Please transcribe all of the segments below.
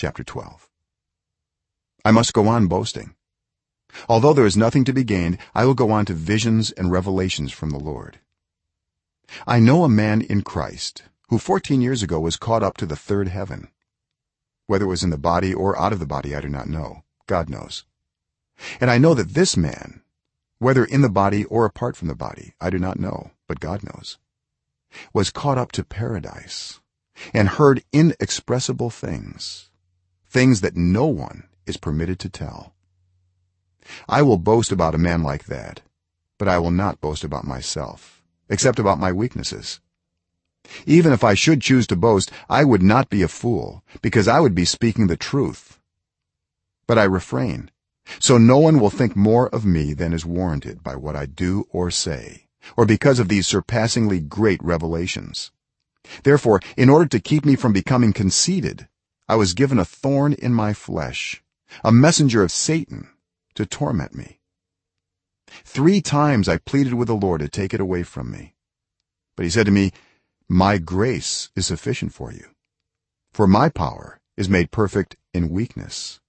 chapter 12 i must go on boasting. Although there is nothing to be gained i will go on to visions and revelations from the lord. I know a man in christ who 14 years ago was caught up to the third heaven. Whether it was in the body or out of the body i do not know. God knows. And i know that this man whether in the body or apart from the body i do not know but god knows was caught up to paradise and heard inexpressible things things that no one is permitted to tell. I will boast about a man like that but i will not boast about myself except about my weaknesses. Even if i should choose to boast i would not be a fool because i would be speaking the truth. But i refrain so no one will think more of me than is warranted by what i do or say or because of these surpassingly great revelations. Therefore in order to keep me from becoming conceited i was given a thorn in my flesh a messenger of satan to torment me. 3 times i pleaded with the lord to take it away from me. But he said to me my grace is sufficient for you for my power is made perfect in weakness.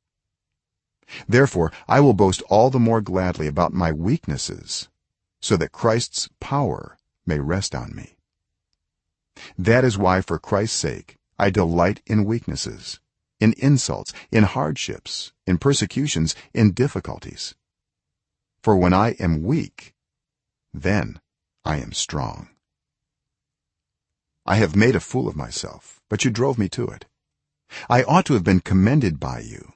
Therefore i will boast all the more gladly about my weaknesses so that Christ's power may rest on me. That is why for Christ's sake i delight in weaknesses in insults in hardships in persecutions in difficulties. For when i am weak then i am strong. I have made a fool of myself but you drove me to it. I ought to have been commended by you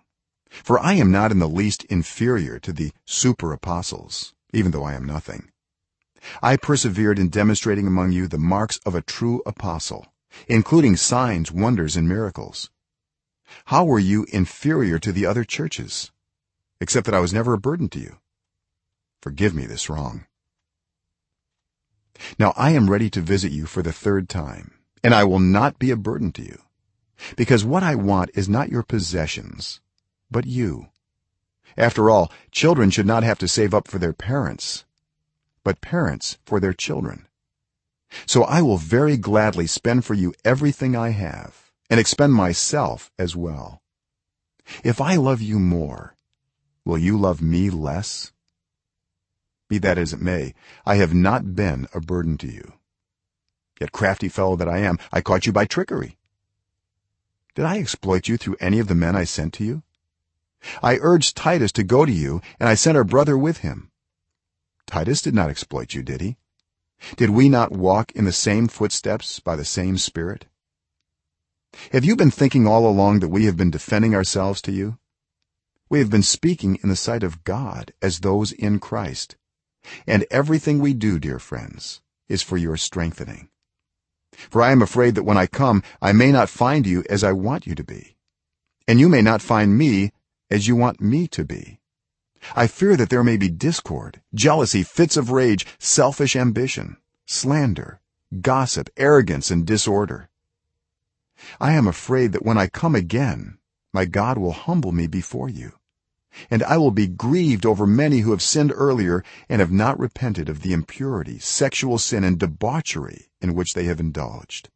for i am not in the least inferior to the super apostles even though i am nothing. I persevered in demonstrating among you the marks of a true apostle including signs wonders and miracles. How were you inferior to the other churches except that i was never a burden to you? Forgive me this wrong. Now i am ready to visit you for the third time and i will not be a burden to you because what i want is not your possessions but you. After all children should not have to save up for their parents but parents for their children so i will very gladly spend for you everything i have and expend myself as well. If i love you more will you love me less? Be that as it may i have not been a burden to you. Yet crafty fellow that i am i caught you by trickery. Did i exploit you through any of the men i sent to you? I urged titus to go to you and i sent our brother with him. Titus did not exploit you did he did we not walk in the same footsteps by the same spirit? Have you been thinking all along that we have been defending ourselves to you? We have been speaking in the sight of god as those in christ. And everything we do dear friends is for your strengthening. For i am afraid that when i come i may not find you as i want you to be. And you may not find me as you want me to be i fear that there may be discord jealousy fits of rage selfish ambition slander gossip arrogance and disorder. I am afraid that when i come again my god will humble me before you and i will be grieved over many who have sinned earlier and have not repented of the impurity sexual sin and debauchery in which they have indulged